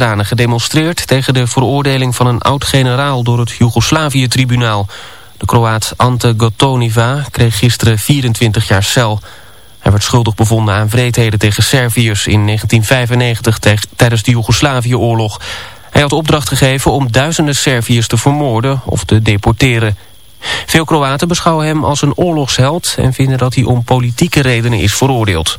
gedemonstreerd tegen de veroordeling van een oud-generaal door het Joegoslavië-tribunaal. De Kroaat Ante Gotoniva kreeg gisteren 24 jaar cel. Hij werd schuldig bevonden aan wreedheden tegen Serviërs in 1995 tijdens de Joegoslavië-oorlog. Hij had opdracht gegeven om duizenden Serviërs te vermoorden of te deporteren. Veel Kroaten beschouwen hem als een oorlogsheld en vinden dat hij om politieke redenen is veroordeeld.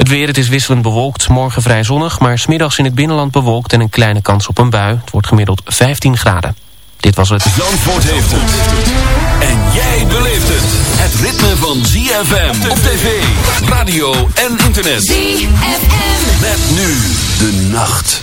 Het weer, het is wisselend bewolkt, morgen vrij zonnig, maar smiddags in het binnenland bewolkt en een kleine kans op een bui. Het wordt gemiddeld 15 graden. Dit was het. Zandvoort heeft het. En jij beleeft het. Het ritme van ZFM op tv, radio en internet. ZFM. Met nu de nacht.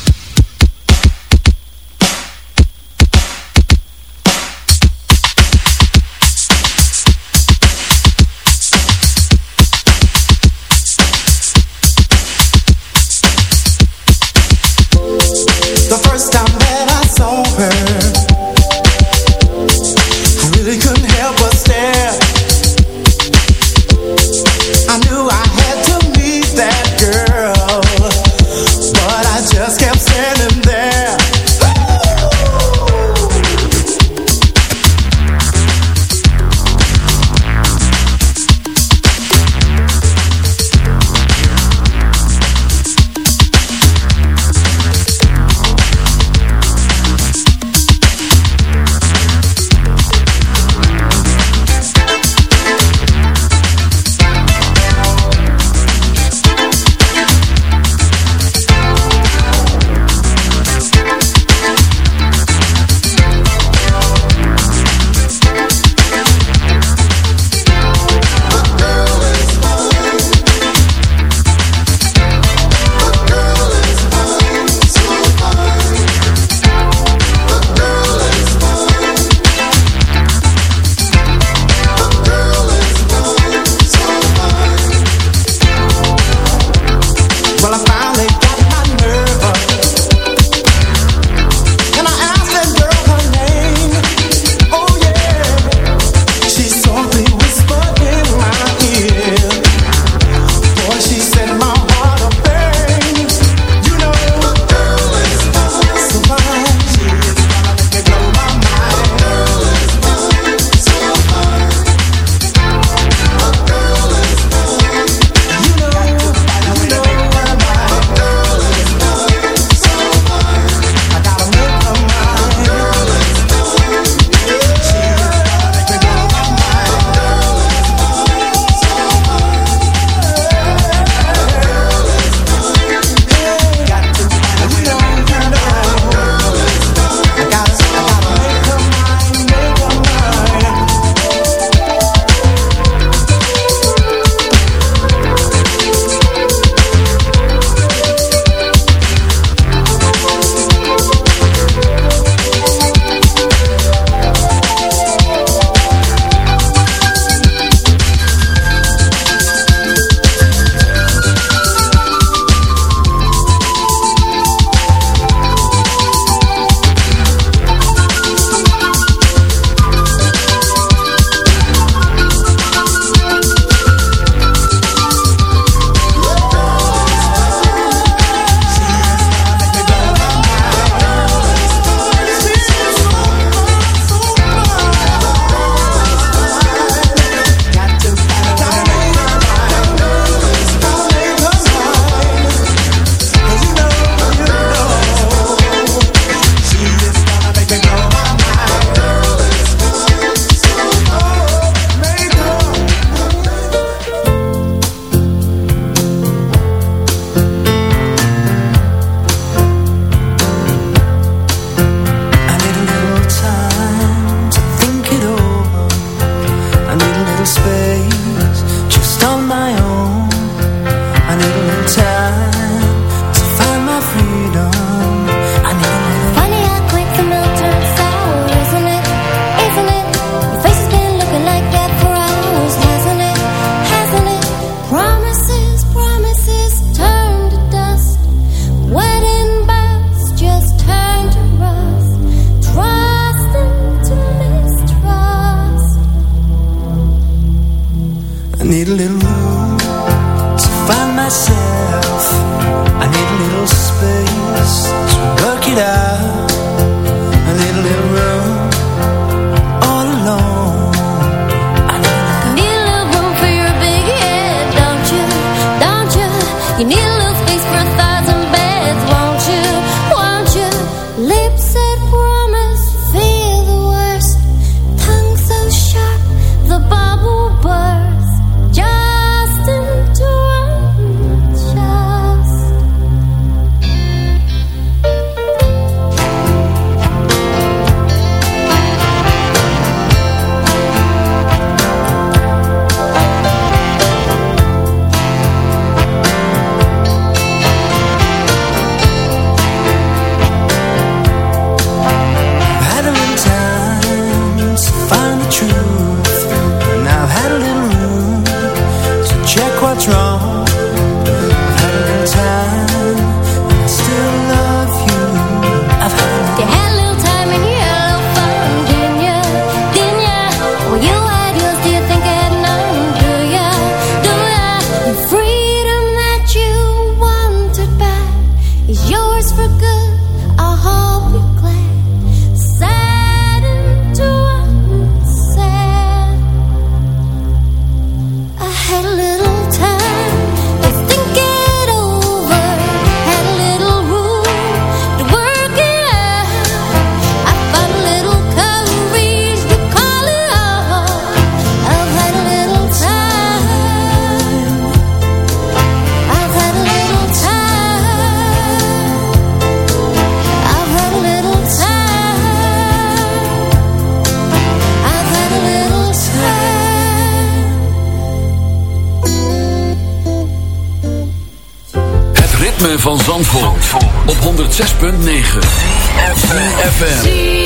ZFM.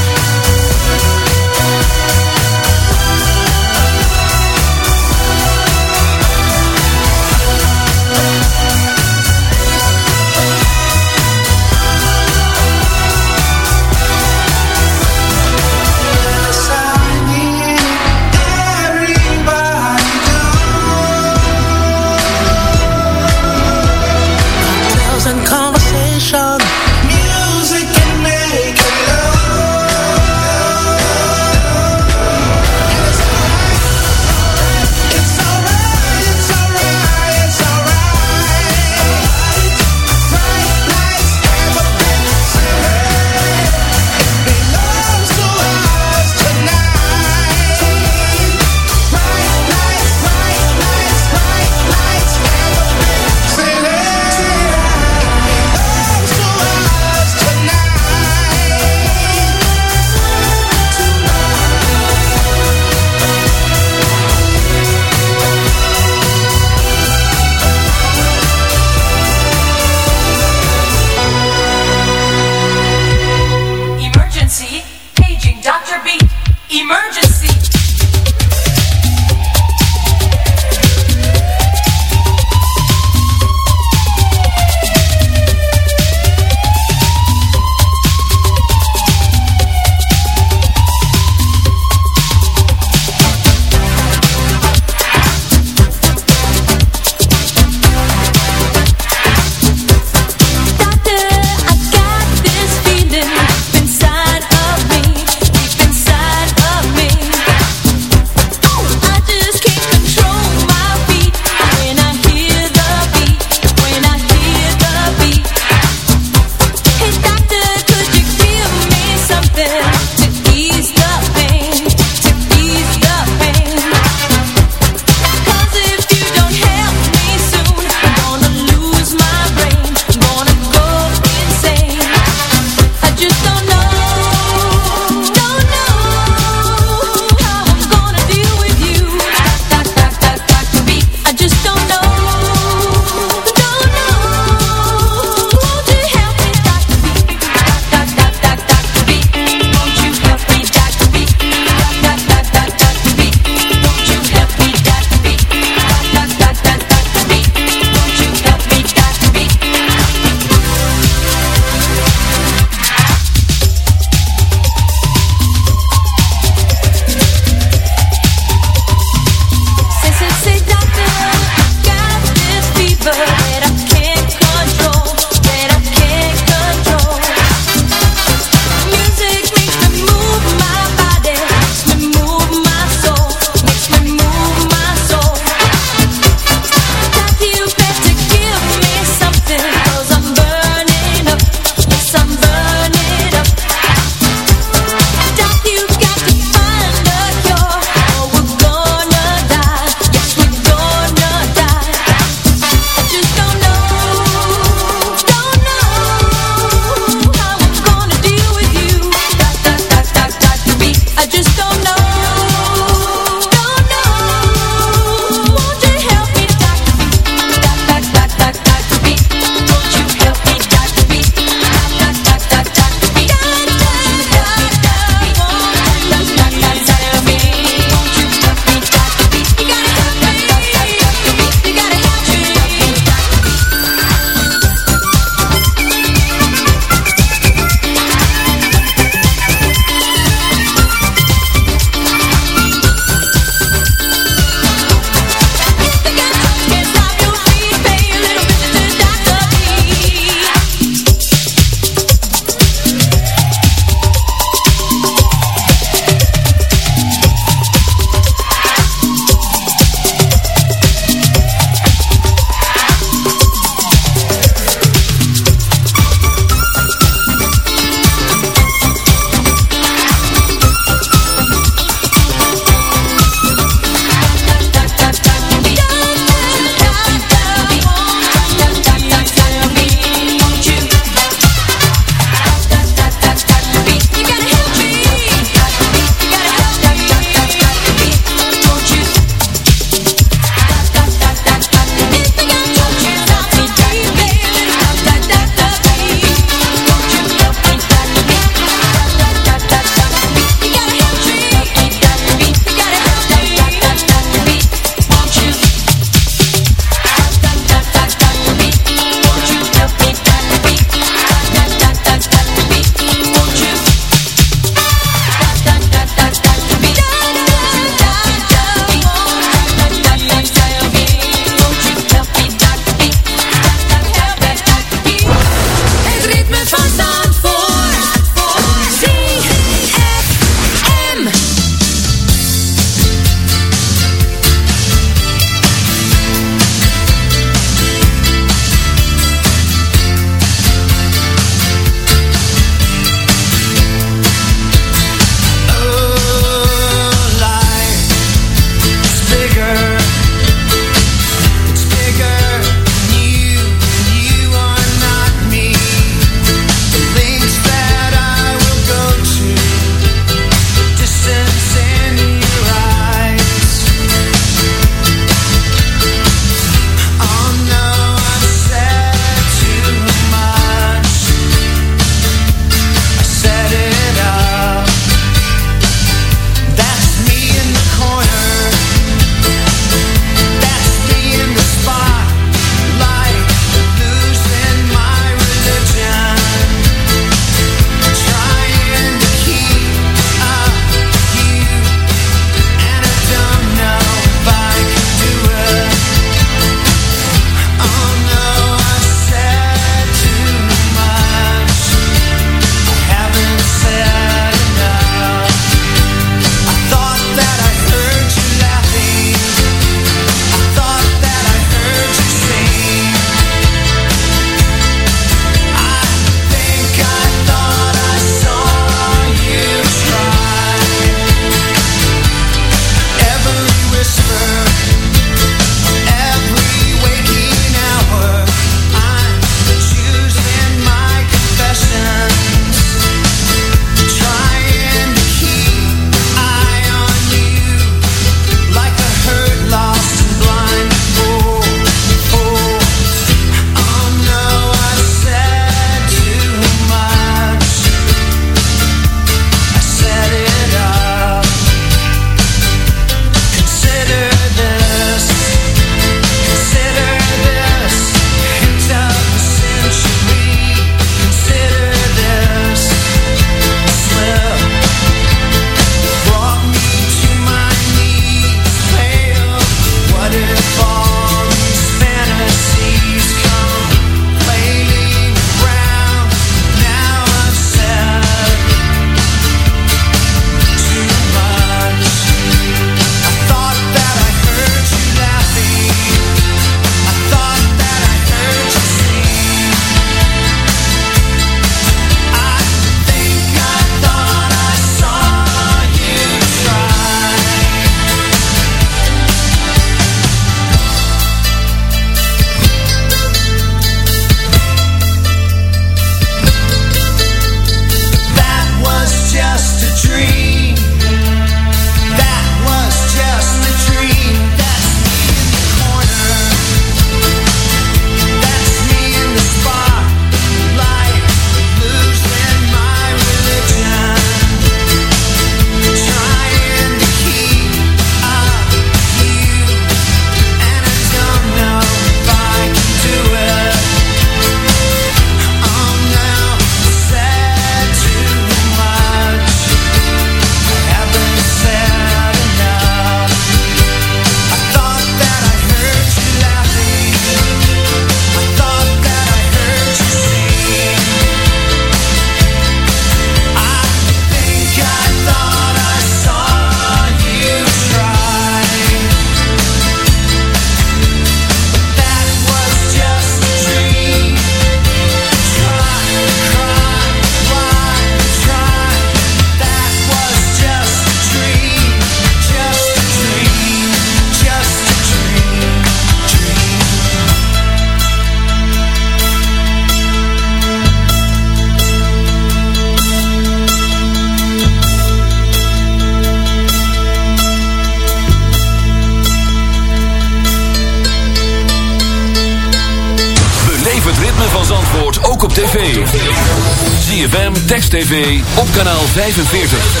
Op kanaal 45.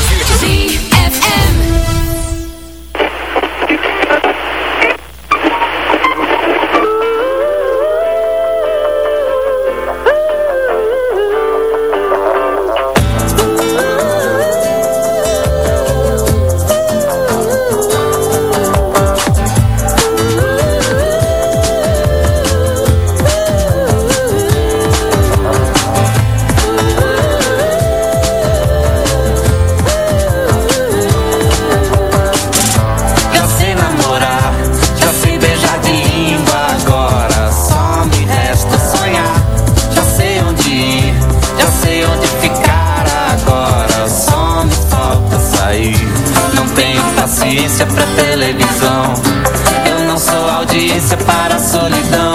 audiência pra televisão. Eu não sou audiência para a solidão.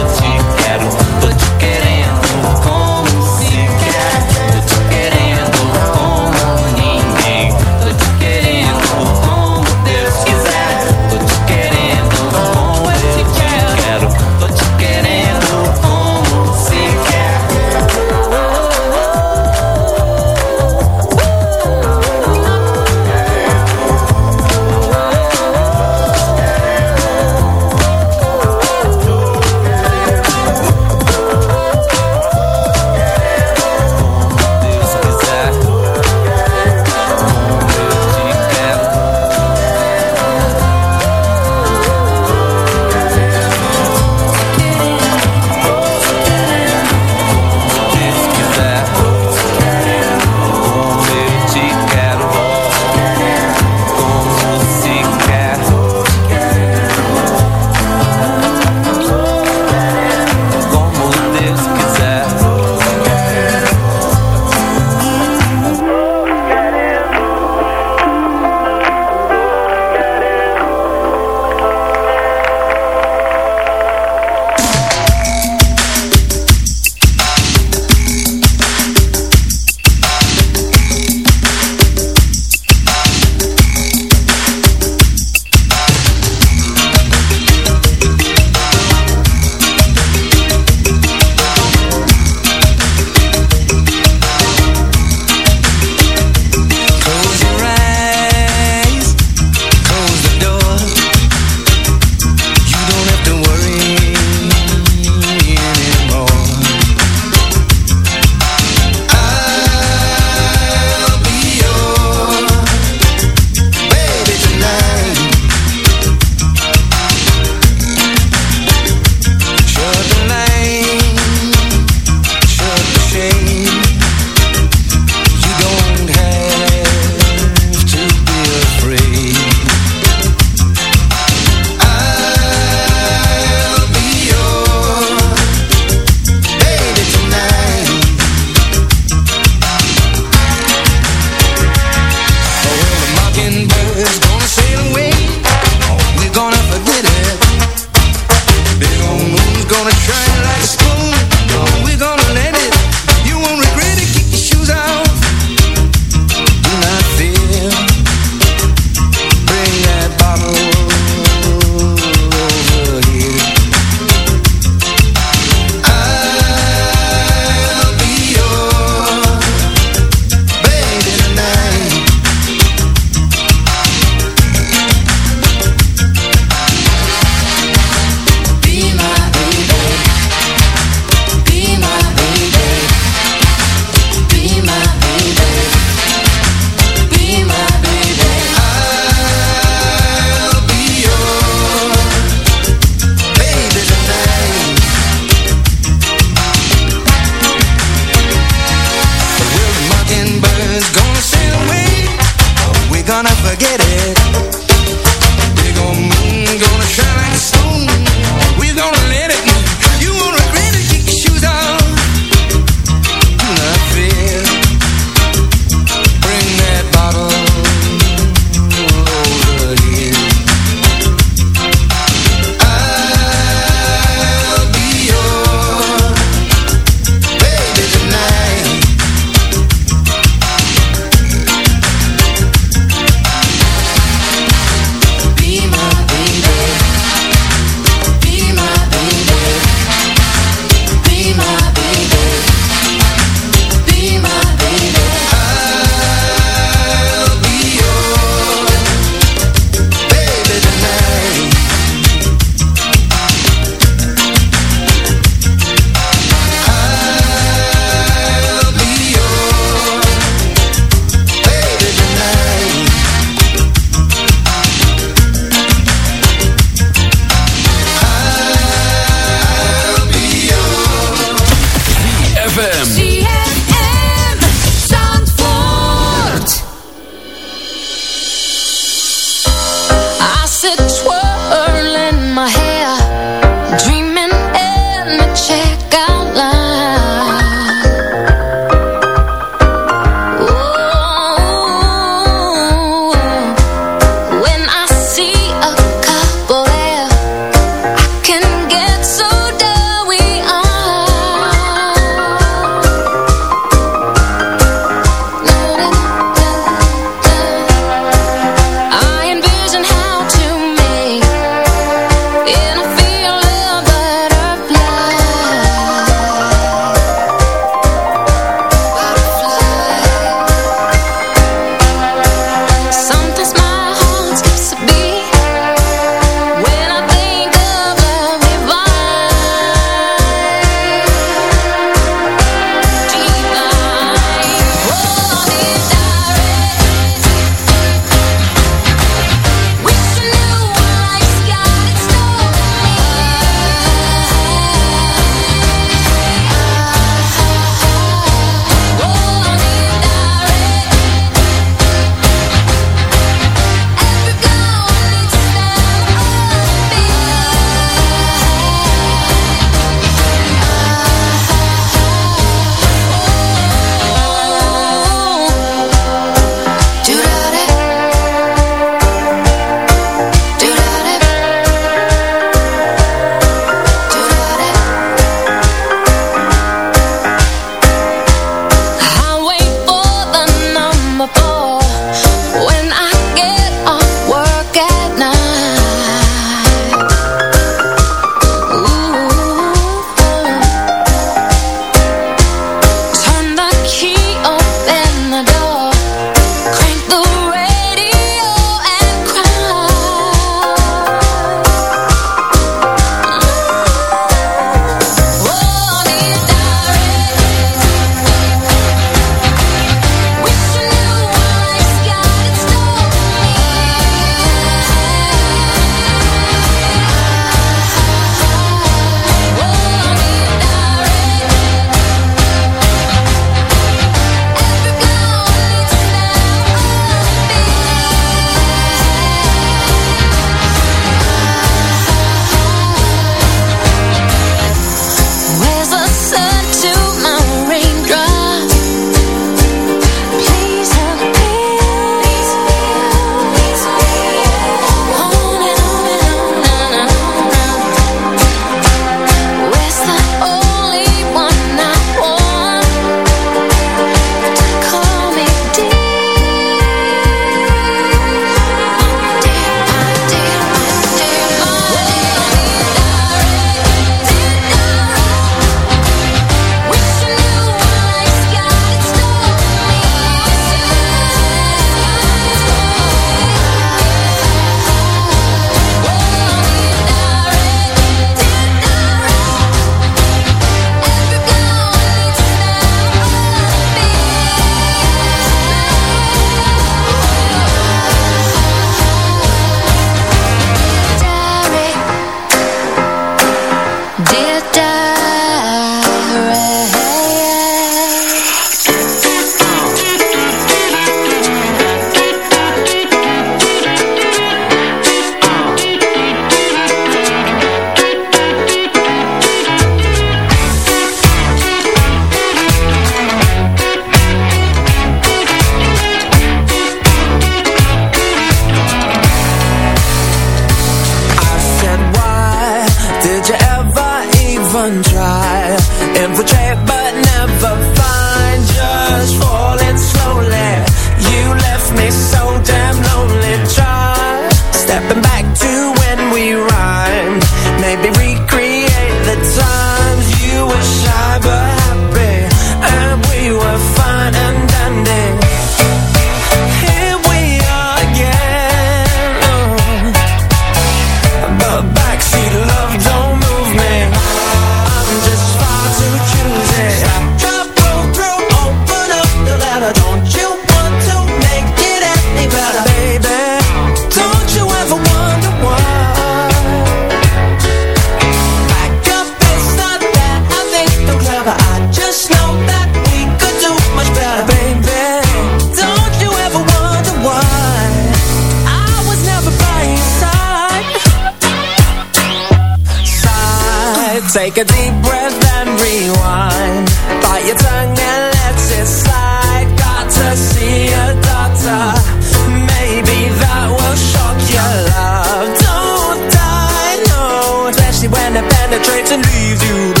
And leave you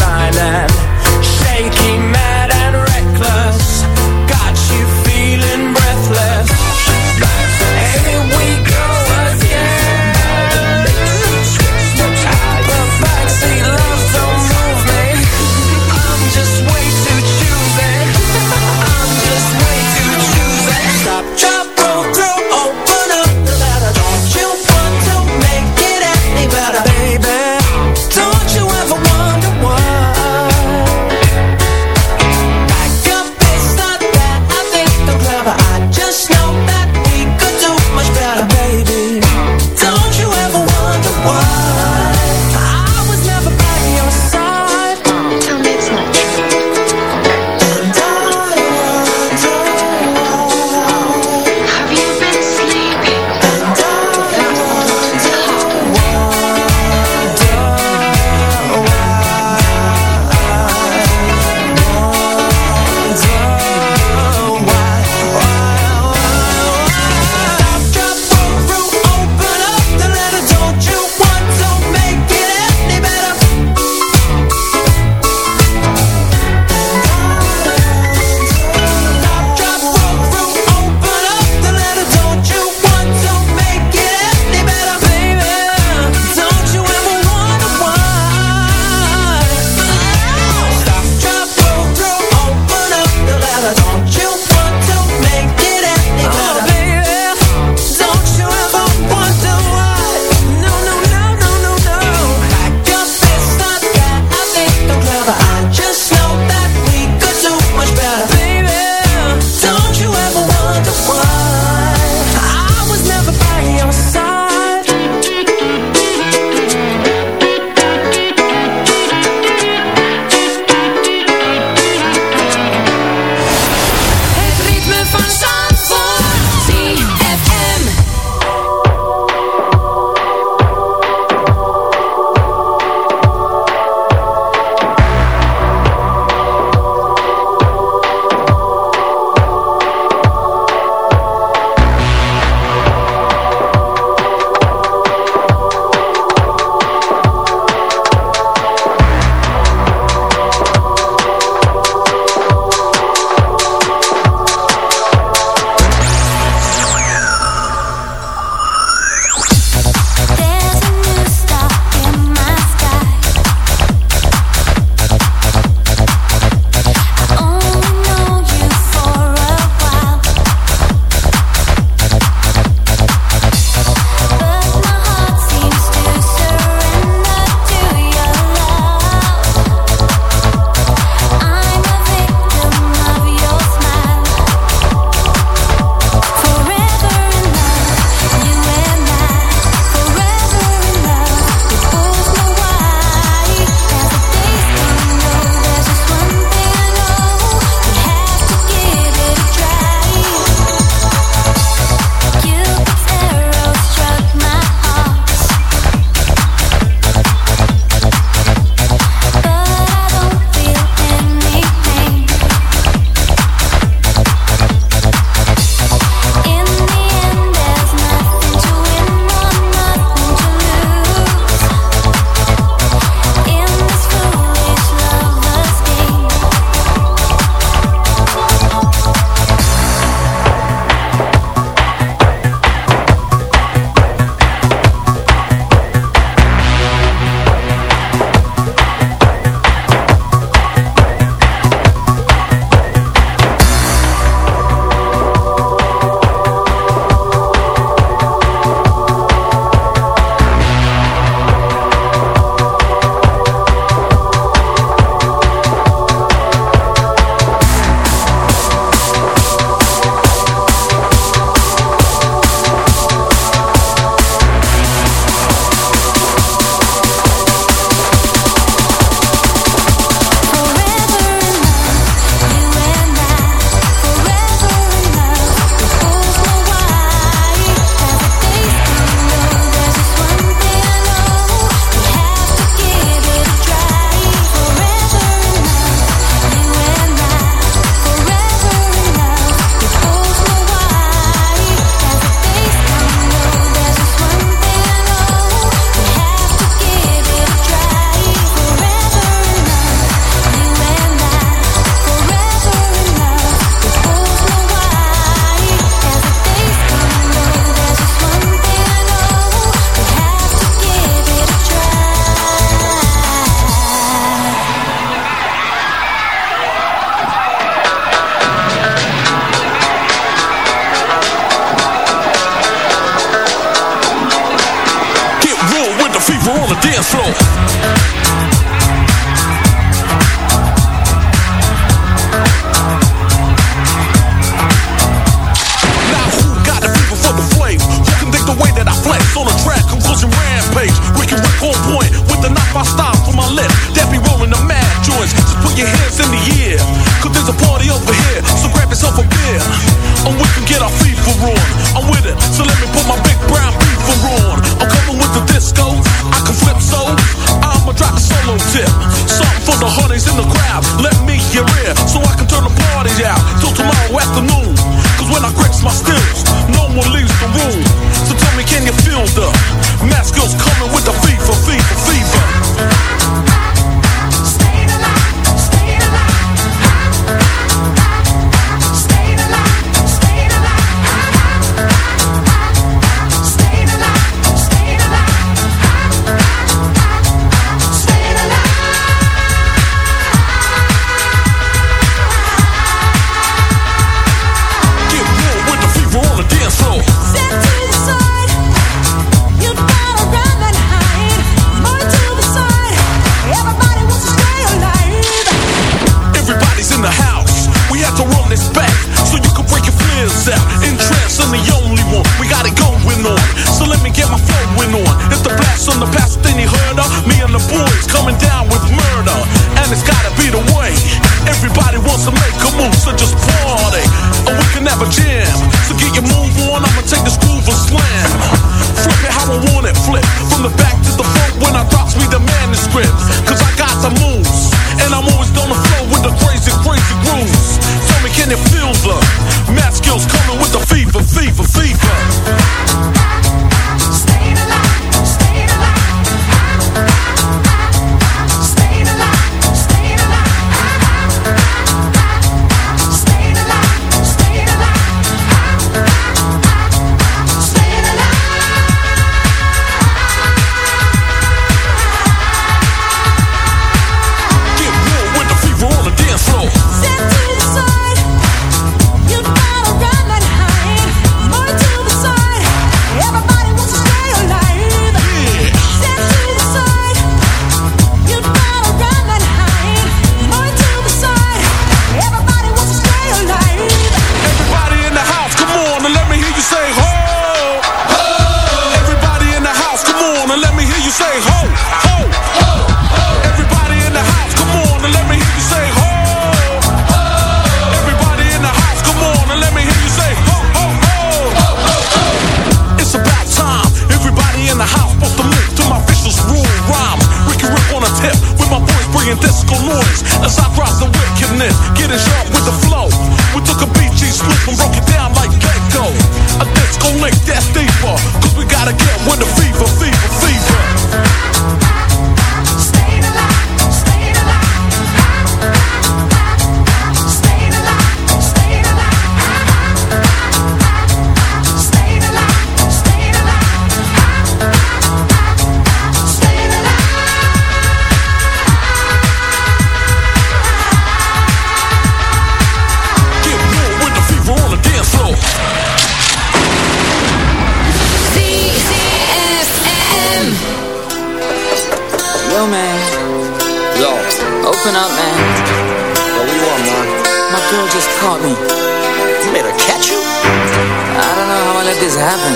You made her catch you? I don't know how I let this happen.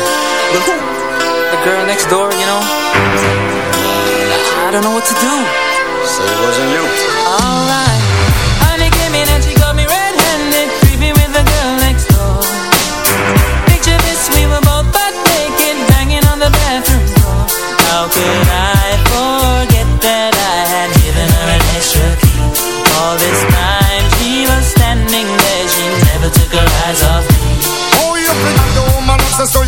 Who? The girl next door, you know? I don't know what to do. So it wasn't you. Alright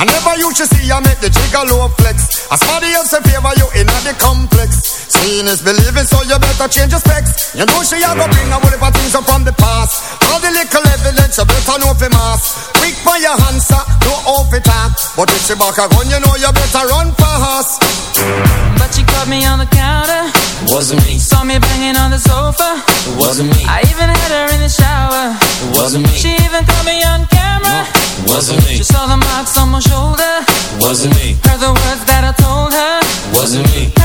I never used to see you make the jigger low flex. As somebody else in favor you in the complex. Seeing is believing, so you better change your specs. You know she a go bring a whole heap of things up from the past. All the little evidence you better know for mass. Quick for your hands, answer, no off it talk. But if she back a gun, you know you better run fast. But she caught me on the counter. Wasn't me. Saw me banging on the sofa. It wasn't me. I even had her in the shower. It wasn't me. She even caught me on camera. Wasn't me. She saw the marks on my shoulder. Wasn't me. Heard the words that I told her. Wasn't me.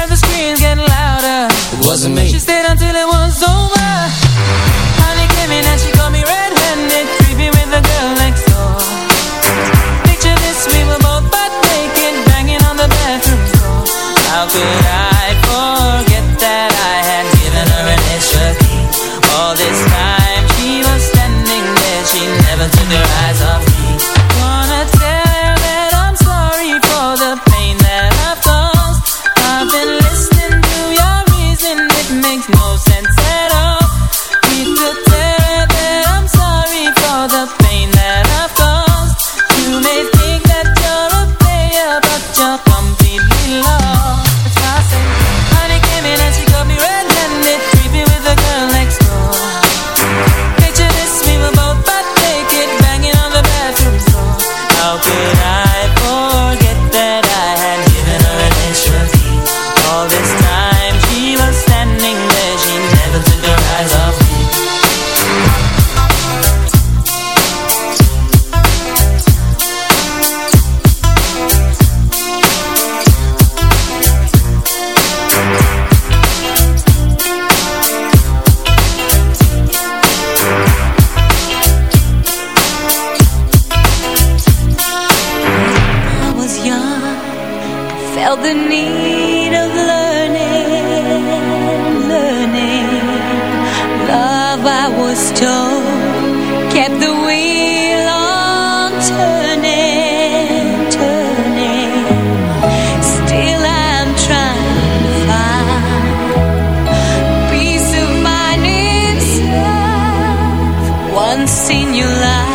Once in your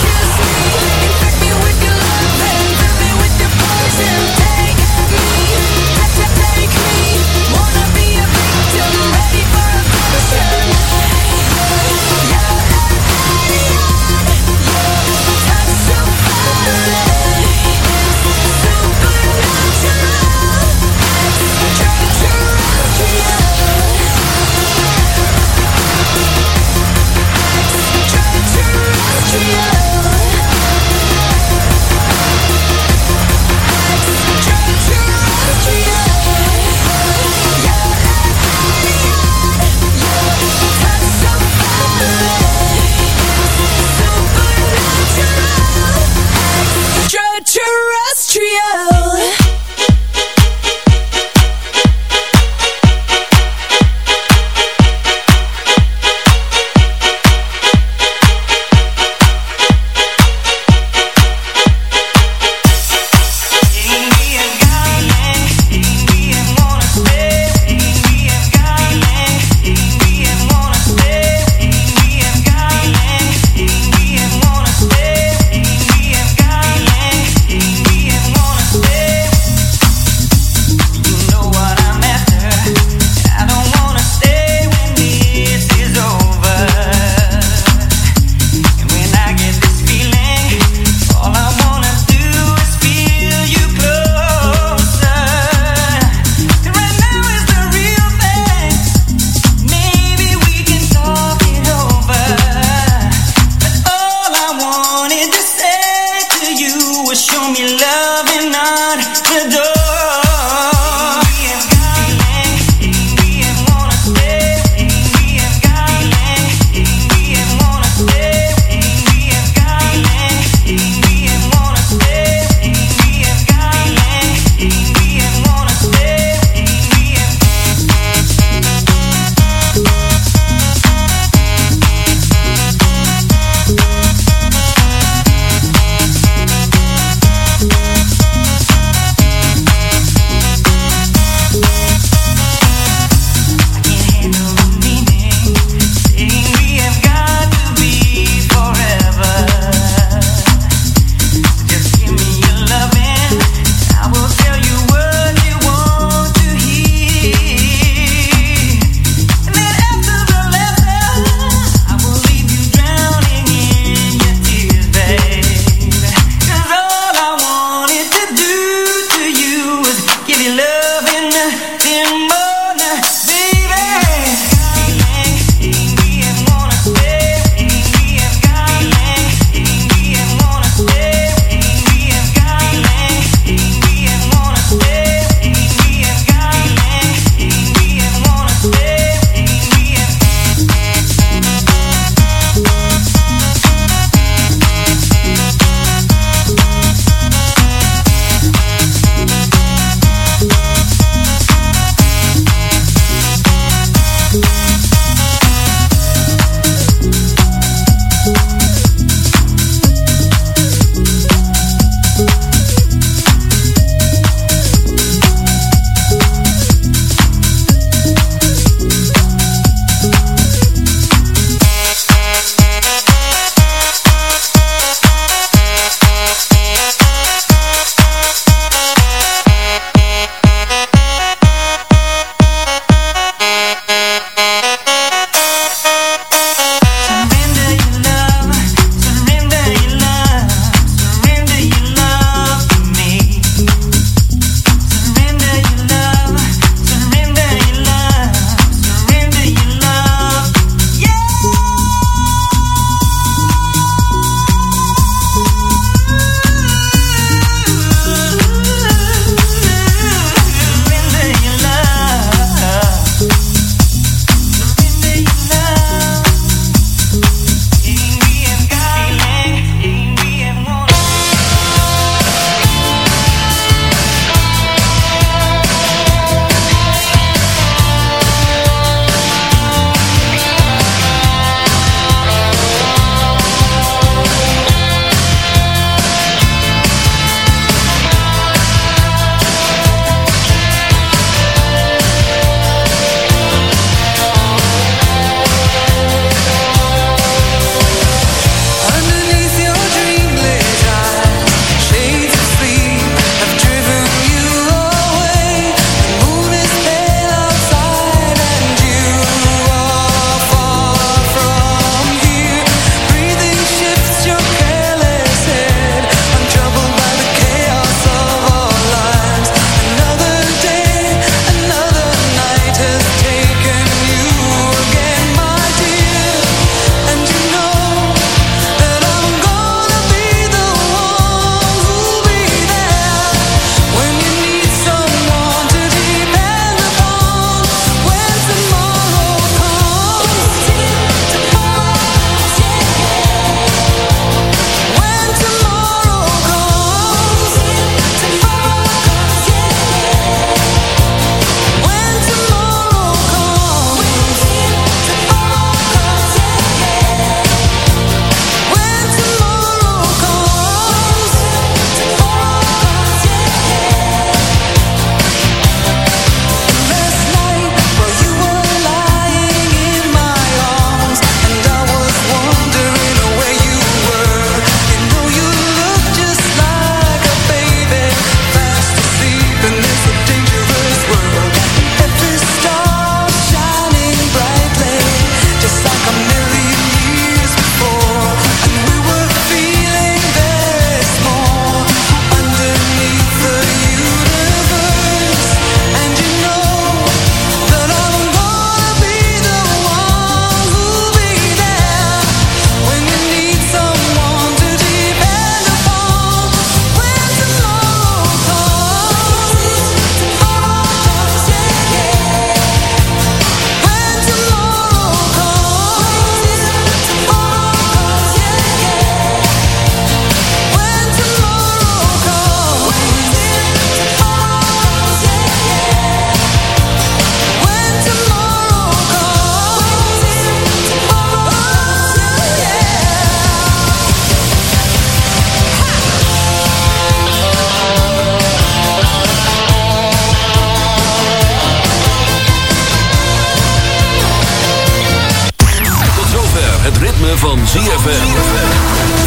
ZFM.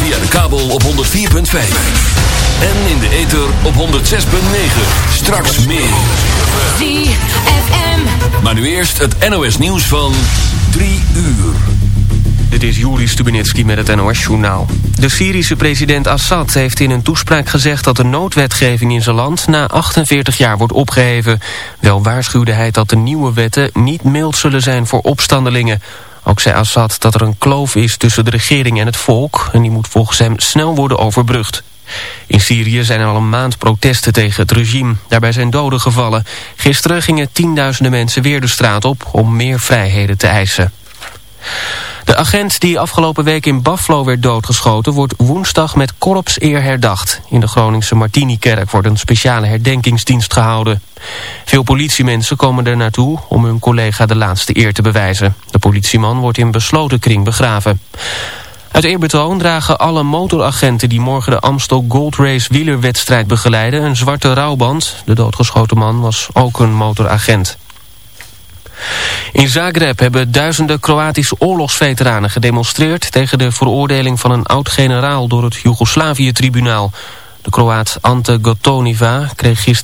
Via de kabel op 104.5. En in de ether op 106.9. Straks meer. ZFM. Maar nu eerst het NOS nieuws van 3 uur. Dit is Juri Stubenitski met het NOS-journaal. De Syrische president Assad heeft in een toespraak gezegd... dat de noodwetgeving in zijn land na 48 jaar wordt opgeheven. Wel waarschuwde hij dat de nieuwe wetten niet mild zullen zijn voor opstandelingen. Ook zei Assad dat er een kloof is tussen de regering en het volk... en die moet volgens hem snel worden overbrugd. In Syrië zijn er al een maand protesten tegen het regime. Daarbij zijn doden gevallen. Gisteren gingen tienduizenden mensen weer de straat op... om meer vrijheden te eisen. De agent die afgelopen week in Buffalo werd doodgeschoten... wordt woensdag met korpseer herdacht. In de Groningse Martini-kerk wordt een speciale herdenkingsdienst gehouden. Veel politiemensen komen er naartoe om hun collega de laatste eer te bewijzen. De politieman wordt in besloten kring begraven. Uit eerbetoon dragen alle motoragenten die morgen de Amstel Gold Race wielerwedstrijd begeleiden... een zwarte rouwband. De doodgeschoten man was ook een motoragent. In Zagreb hebben duizenden Kroatische oorlogsveteranen gedemonstreerd... tegen de veroordeling van een oud-generaal door het Joegoslavië-tribunaal. De Kroaat Ante Gotoniva kreeg gisteren...